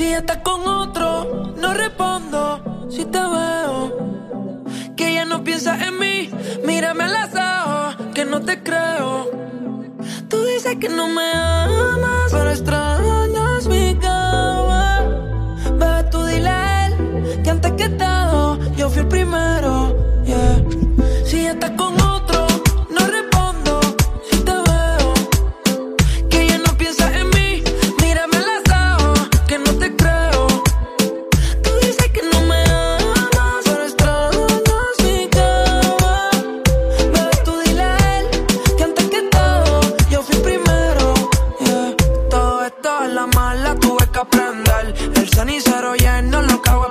Si estás con otro, no respondo. Si te veo, que ya no piensas en mí. Mírame a los ojos, que no te creo. Tú dices que no me amas, pero El cenicero lleno lo cago